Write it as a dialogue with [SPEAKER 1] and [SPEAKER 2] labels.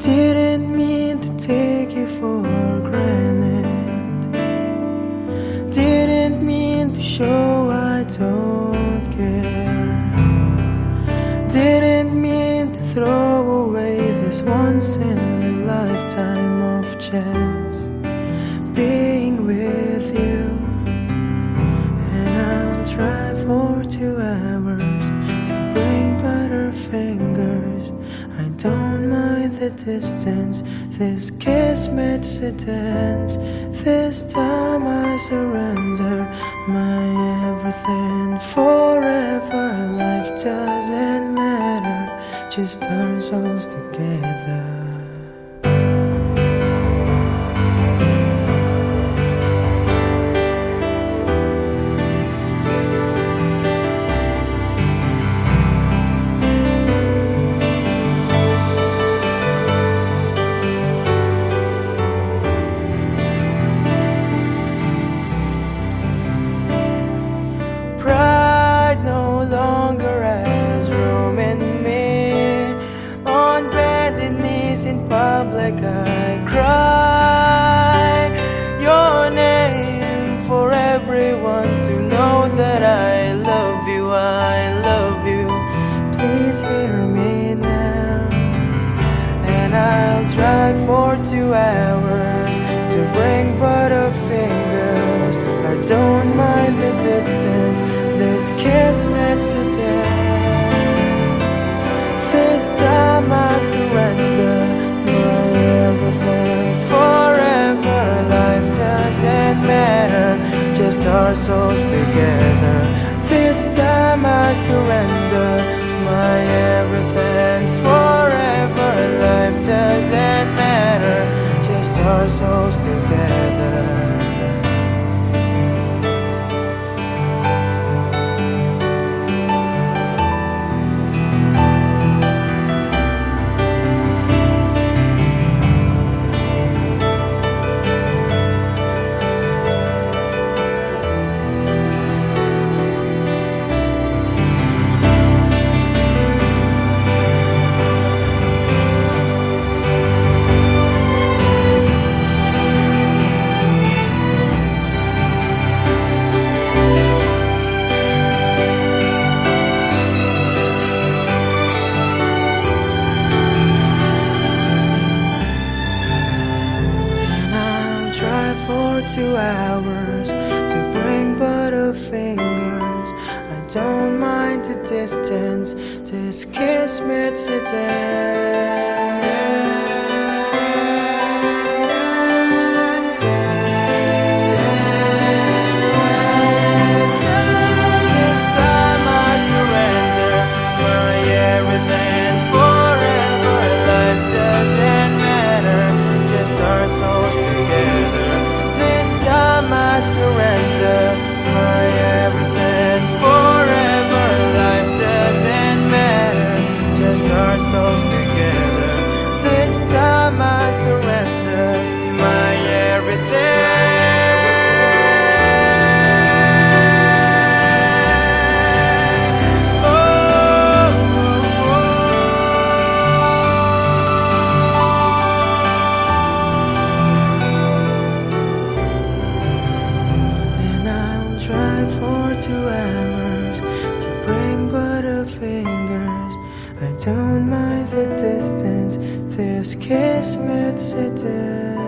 [SPEAKER 1] Didn't mean to take you for granted. Didn't mean to show I don't care. Didn't mean to throw away this once in a lifetime of chance. This kiss makes a dance. This time I surrender my everything forever. Life doesn't matter, just our souls together. Two hours to bring butterfingers. I don't mind the distance. This kiss makes a dance. This time I surrender my everything forever. Life doesn't matter, just our souls together. This time I surrender hours to bring butterfingers. I don't mind the distance, this kiss makes a surrender my everything forever. Life doesn't matter, just our souls I don't mind the distance. This kiss makes dance.